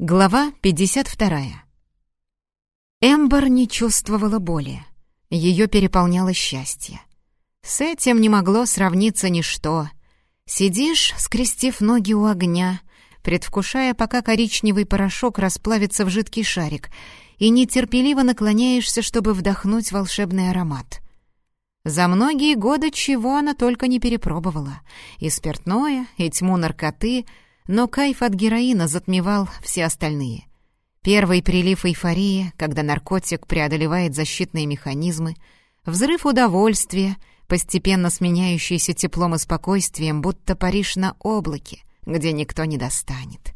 Глава 52. Эмбер не чувствовала боли. Ее переполняло счастье. С этим не могло сравниться ничто. Сидишь, скрестив ноги у огня, предвкушая, пока коричневый порошок расплавится в жидкий шарик, и нетерпеливо наклоняешься, чтобы вдохнуть волшебный аромат. За многие годы чего она только не перепробовала. И спиртное, и тьму наркоты — но кайф от героина затмевал все остальные. Первый прилив эйфории, когда наркотик преодолевает защитные механизмы, взрыв удовольствия, постепенно сменяющийся теплом и спокойствием, будто Париж на облаке, где никто не достанет.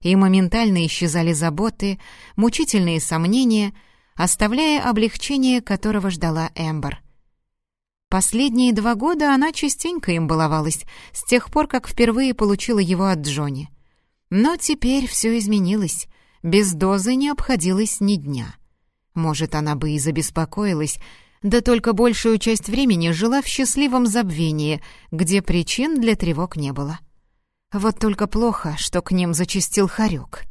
И моментально исчезали заботы, мучительные сомнения, оставляя облегчение, которого ждала Эмбер. Последние два года она частенько им баловалась, с тех пор, как впервые получила его от Джонни. Но теперь все изменилось. Без дозы не обходилось ни дня. Может, она бы и забеспокоилась, да только большую часть времени жила в счастливом забвении, где причин для тревог не было. Вот только плохо, что к ним зачастил хорек.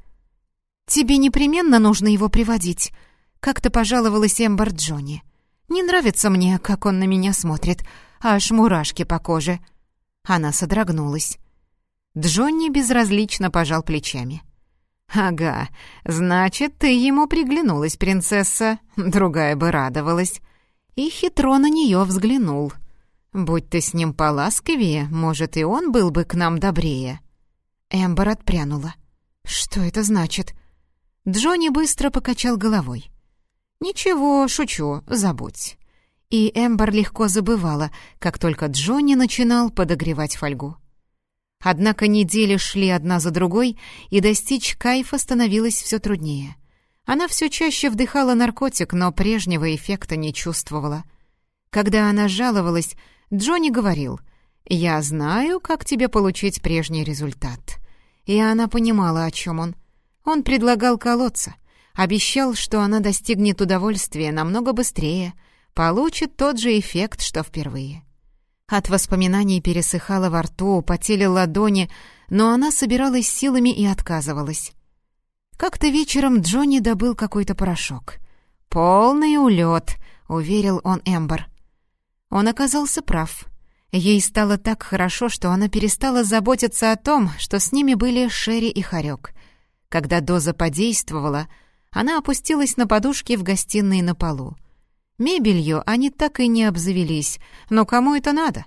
«Тебе непременно нужно его приводить», — как-то пожаловалась Эмбер Джонни. Не нравится мне, как он на меня смотрит, аж мурашки по коже». Она содрогнулась. Джонни безразлично пожал плечами. «Ага, значит, ты ему приглянулась, принцесса. Другая бы радовалась». И хитро на нее взглянул. «Будь ты с ним поласковее, может, и он был бы к нам добрее». Эмбер отпрянула. «Что это значит?» Джонни быстро покачал головой. «Ничего, шучу, забудь». И Эмбер легко забывала, как только Джонни начинал подогревать фольгу. Однако недели шли одна за другой, и достичь кайфа становилось все труднее. Она все чаще вдыхала наркотик, но прежнего эффекта не чувствовала. Когда она жаловалась, Джонни говорил, «Я знаю, как тебе получить прежний результат». И она понимала, о чем он. Он предлагал колоться, Обещал, что она достигнет удовольствия намного быстрее, получит тот же эффект, что впервые. От воспоминаний пересыхала во рту, потели ладони, но она собиралась силами и отказывалась. Как-то вечером Джонни добыл какой-то порошок. «Полный улет», — уверил он Эмбер. Он оказался прав. Ей стало так хорошо, что она перестала заботиться о том, что с ними были Шерри и Харек. Когда доза подействовала — она опустилась на подушки в гостиной на полу. Мебелью они так и не обзавелись, но кому это надо?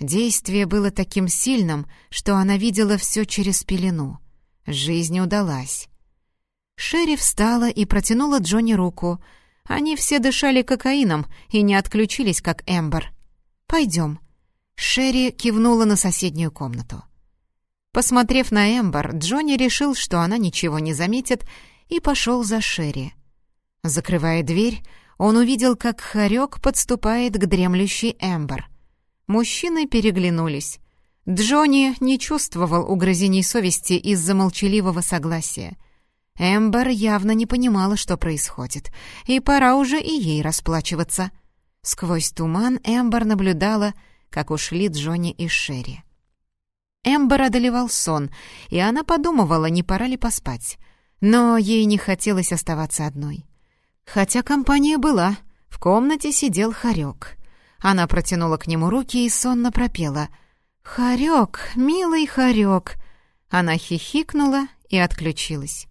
Действие было таким сильным, что она видела все через пелену. Жизнь удалась. Шерри встала и протянула Джонни руку. Они все дышали кокаином и не отключились, как Эмбер. «Пойдем». Шерри кивнула на соседнюю комнату. Посмотрев на Эмбер, Джонни решил, что она ничего не заметит, и пошел за Шерри. Закрывая дверь, он увидел, как хорек подступает к дремлющей Эмбер. Мужчины переглянулись. Джонни не чувствовал угрызений совести из-за молчаливого согласия. Эмбер явно не понимала, что происходит, и пора уже и ей расплачиваться. Сквозь туман Эмбер наблюдала, как ушли Джонни и Шерри. Эмбер одолевал сон, и она подумывала, не пора ли поспать. Но ей не хотелось оставаться одной. Хотя компания была, в комнате сидел Харек. Она протянула к нему руки и сонно пропела. «Харек, милый Харек!» Она хихикнула и отключилась.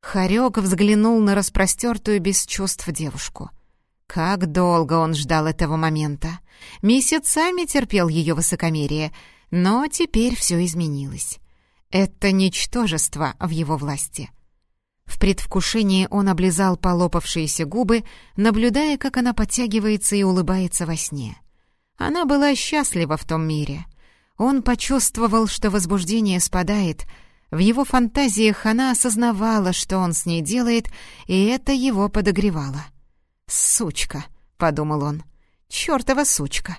Харек взглянул на распростертую без чувств девушку. Как долго он ждал этого момента. Месяцами терпел ее высокомерие, но теперь все изменилось. Это ничтожество в его власти. В предвкушении он облизал полопавшиеся губы, наблюдая, как она подтягивается и улыбается во сне. Она была счастлива в том мире. Он почувствовал, что возбуждение спадает. В его фантазиях она осознавала, что он с ней делает, и это его подогревало. «Сучка», — подумал он, — «чёртова сучка».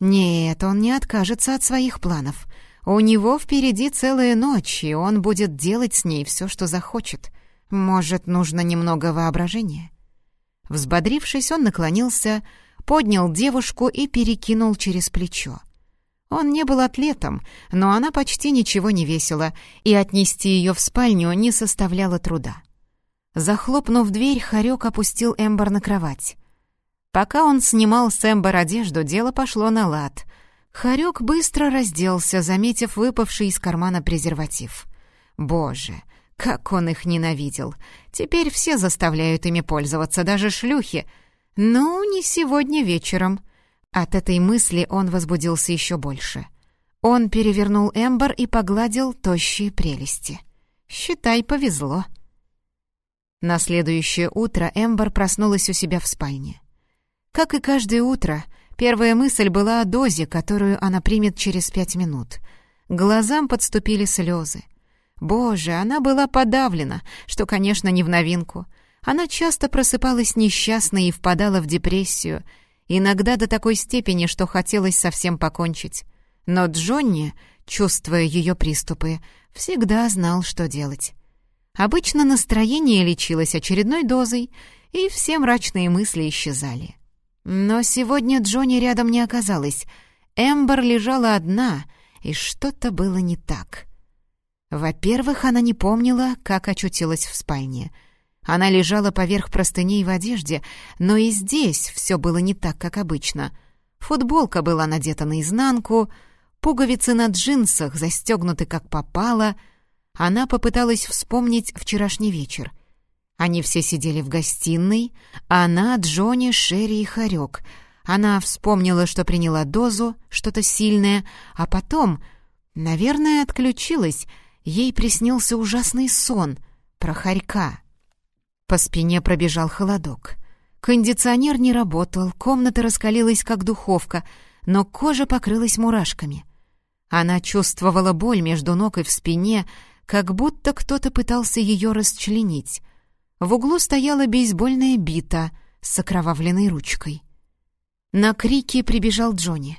Нет, он не откажется от своих планов — у него впереди целая ночь, и он будет делать с ней все, что захочет. Может, нужно немного воображения? Взбодрившись, он наклонился, поднял девушку и перекинул через плечо. Он не был атлетом, но она почти ничего не весила, и отнести ее в спальню не составляло труда. Захлопнув дверь, Харек опустил Эмбер на кровать. Пока он снимал с Эмбер одежду, дело пошло на лад. Харек быстро разделся, заметив выпавший из кармана презерватив. Боже, как он их ненавидел! Теперь все заставляют ими пользоваться, даже шлюхи. Ну, не сегодня вечером. От этой мысли он возбудился еще больше. Он перевернул Эмбер и погладил тощие прелести. «Считай, повезло». На следующее утро Эмбер проснулась у себя в спальне. Как и каждое утро, первая мысль была о дозе, которую она примет через пять минут. Глазам подступили слезы. Боже, она была подавлена, что, конечно, не в новинку. Она часто просыпалась несчастной и впадала в депрессию, иногда до такой степени, что хотелось совсем покончить. Но Джонни, чувствуя ее приступы, всегда знал, что делать. Обычно настроение лечилось очередной дозой, и все мрачные мысли исчезали. Но сегодня Джонни рядом не оказалось. Эмбер лежала одна, и что-то было не так. Во-первых, она не помнила, как очутилась в спальне. Она лежала поверх простыней в одежде, но и здесь все было не так, как обычно. Футболка была надета наизнанку, пуговицы на джинсах застегнуты как попало — она попыталась вспомнить вчерашний вечер. Они все сидели в гостиной, она, Джонни, Шерри и Харек. Она вспомнила, что приняла дозу, что-то сильное, а потом, наверное, отключилась. Ей приснился ужасный сон про Харька. По спине пробежал холодок. Кондиционер не работал, комната раскалилась, как духовка, но кожа покрылась мурашками. Она чувствовала боль между ног и в спине, как будто кто-то пытался ее расчленить. В углу стояла бейсбольная бита с окровавленной ручкой. На крики прибежал Джонни.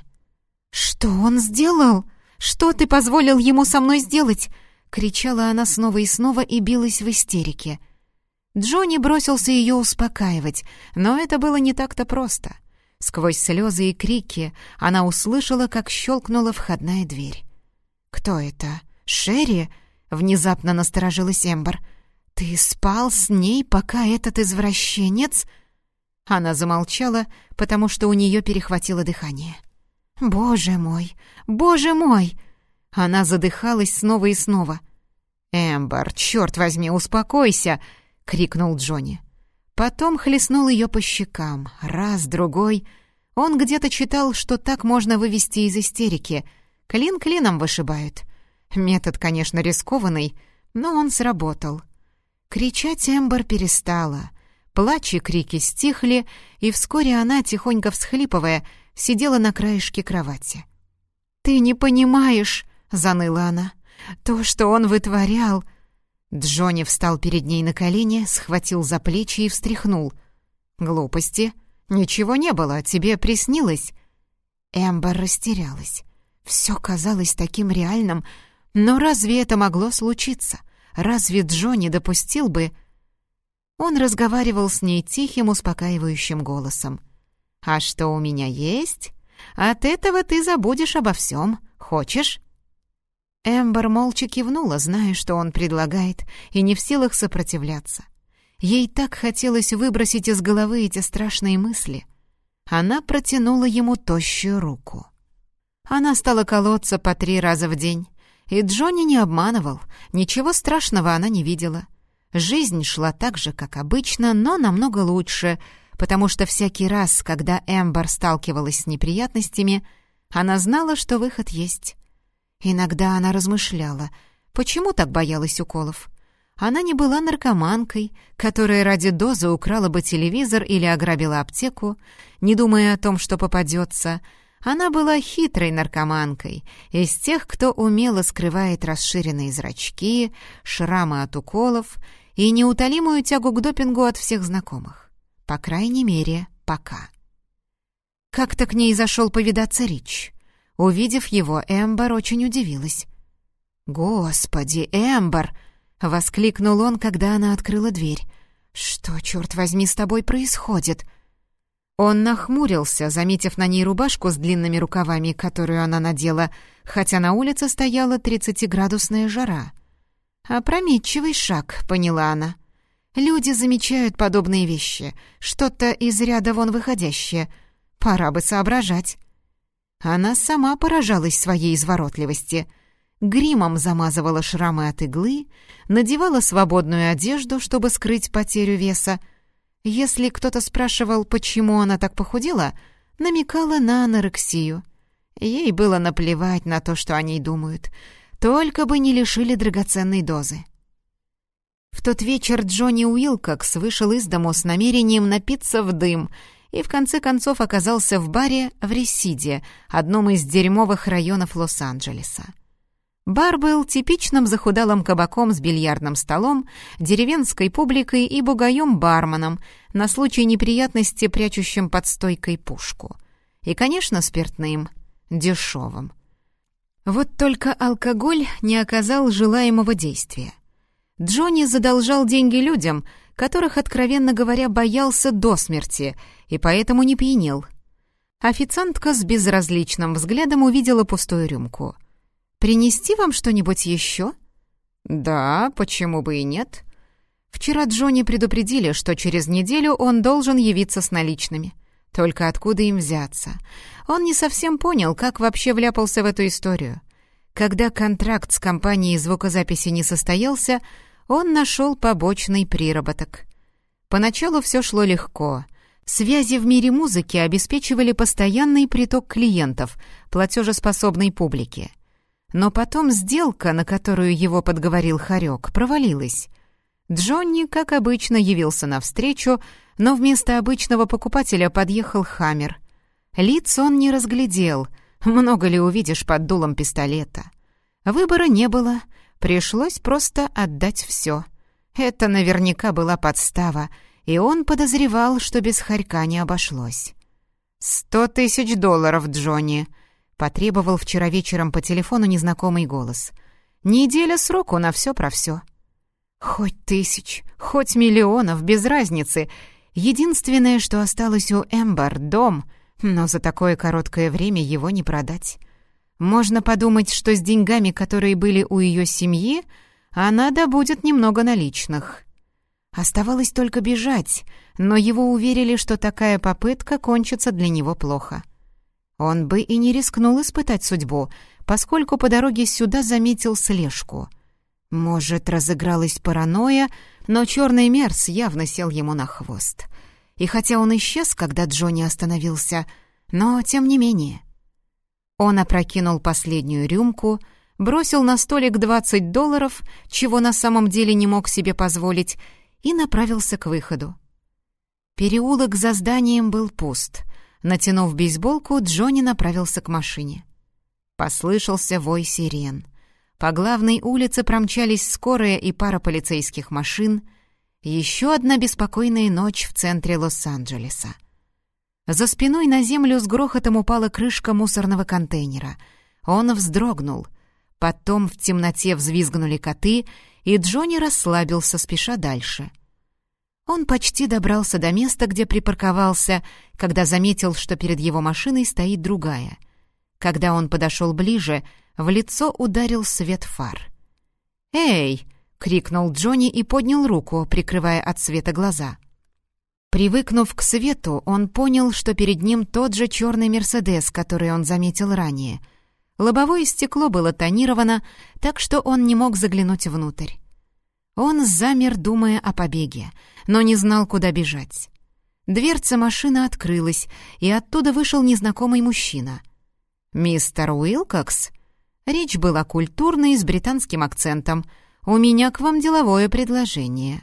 «Что он сделал? Что ты позволил ему со мной сделать?» — кричала она снова и снова и билась в истерике. Джонни бросился ее успокаивать, но это было не так-то просто. Сквозь слезы и крики она услышала, как щелкнула входная дверь. «Кто это? Шерри?» Внезапно насторожилась Эмбер. «Ты спал с ней, пока этот извращенец...» Она замолчала, потому что у нее перехватило дыхание. «Боже мой! Боже мой!» Она задыхалась снова и снова. «Эмбер, черт возьми, успокойся!» — крикнул Джонни. Потом хлестнул ее по щекам. Раз, другой. Он где-то читал, что так можно вывести из истерики. Клин клином вышибают. Метод, конечно, рискованный, но он сработал. Кричать Эмбер перестала. Плач и крики стихли, и вскоре она, тихонько всхлипывая, сидела на краешке кровати. «Ты не понимаешь», — заныла она, — «то, что он вытворял...» Джонни встал перед ней на колени, схватил за плечи и встряхнул. «Глупости. Ничего не было, тебе приснилось». Эмбер растерялась. Все казалось таким реальным, но разве это могло случиться? Разве Джо не допустил бы... Он разговаривал с ней тихим, успокаивающим голосом. «А что у меня есть? От этого ты забудешь обо всем. Хочешь?» Эмбер молча кивнула, зная, что он предлагает, и не в силах сопротивляться. Ей так хотелось выбросить из головы эти страшные мысли. Она протянула ему тощую руку. Она стала колоться по три раза в день, и Джонни не обманывал, ничего страшного она не видела. Жизнь шла так же, как обычно, но намного лучше, потому что всякий раз, когда Эмбер сталкивалась с неприятностями, она знала, что выход есть. Иногда она размышляла, почему так боялась уколов. Она не была наркоманкой, которая ради дозы украла бы телевизор или ограбила аптеку, не думая о том, что попадется — она была хитрой наркоманкой, из тех, кто умело скрывает расширенные зрачки, шрамы от уколов и неутолимую тягу к допингу от всех знакомых. По крайней мере, пока. Как-то к ней зашел повидаться Рич. Увидев его, Эмбер очень удивилась. «Господи, Эмбер!» — воскликнул он, когда она открыла дверь. «Что, черт возьми, с тобой происходит?» Он нахмурился, заметив на ней рубашку с длинными рукавами, которую она надела, хотя на улице стояла тридцатиградусная жара. «Опрометчивый шаг», — поняла она. «Люди замечают подобные вещи, что-то из ряда вон выходящее. Пора бы соображать». Она сама поражалась своей изворотливости. Гримом замазывала шрамы от иглы, надевала свободную одежду, чтобы скрыть потерю веса, если кто-то спрашивал, почему она так похудела, намекала на анорексию. Ей было наплевать на то, что о ней думают, только бы не лишили драгоценной дозы. В тот вечер Джонни Уилкокс вышел из дому с намерением напиться в дым и в конце концов оказался в баре в Ресиде, одном из дерьмовых районов Лос-Анджелеса. Бар был типичным захудалым кабаком с бильярдным столом, деревенской публикой и бугаем-барменом, на случай неприятности прячущим под стойкой пушку. И, конечно, спиртным, дешевым. Вот только алкоголь не оказал желаемого действия. Джонни задолжал деньги людям, которых, откровенно говоря, боялся до смерти, и поэтому не пьянел. Официантка с безразличным взглядом увидела пустую рюмку — «Принести вам что-нибудь еще?» «Да, почему бы и нет?» Вчера Джонни предупредили, что через неделю он должен явиться с наличными. Только откуда им взяться? Он не совсем понял, как вообще вляпался в эту историю. Когда контракт с компанией звукозаписи не состоялся, он нашел побочный приработок. Поначалу все шло легко. Связи в мире музыки обеспечивали постоянный приток клиентов, платежеспособной публики. Но потом сделка, на которую его подговорил Харек, провалилась. Джонни, как обычно, явился навстречу, но вместо обычного покупателя подъехал Хаммер. Лиц он не разглядел, много ли увидишь под дулом пистолета. Выбора не было, пришлось просто отдать все. Это наверняка была подстава, и он подозревал, что без Харька не обошлось. «Сто тысяч долларов, Джонни!» Потребовал вчера вечером по телефону незнакомый голос. «Неделя сроку на все про все». «Хоть тысяч, хоть миллионов, без разницы. Единственное, что осталось у Эмбар — дом, но за такое короткое время его не продать. Можно подумать, что с деньгами, которые были у ее семьи, она добудет немного наличных». Оставалось только бежать, но его уверили, что такая попытка кончится для него плохо. Он бы и не рискнул испытать судьбу, поскольку по дороге сюда заметил слежку. Может, разыгралась паранойя, но черный мерз явно сел ему на хвост. И хотя он исчез, когда Джонни остановился, но тем не менее. Он опрокинул последнюю рюмку, бросил на столик 20 долларов, чего на самом деле не мог себе позволить, и направился к выходу. Переулок за зданием был пуст — Натянув бейсболку, Джонни направился к машине. Послышался вой сирен. По главной улице промчались скорая и пара полицейских машин. Еще одна беспокойная ночь в центре Лос-Анджелеса. За спиной на землю с грохотом упала крышка мусорного контейнера. Он вздрогнул. Потом в темноте взвизгнули коты, и Джонни расслабился, спеша дальше — он почти добрался до места, где припарковался, когда заметил, что перед его машиной стоит другая. Когда он подошел ближе, в лицо ударил свет фар. «Эй!» — крикнул Джонни и поднял руку, прикрывая от света глаза. Привыкнув к свету, он понял, что перед ним тот же черный «Мерседес», который он заметил ранее. Лобовое стекло было тонировано, так что он не мог заглянуть внутрь. Он замер, думая о побеге, но не знал, куда бежать. Дверца машины открылась, и оттуда вышел незнакомый мужчина. «Мистер Уилкокс?» Речь была культурной, с британским акцентом. «У меня к вам деловое предложение.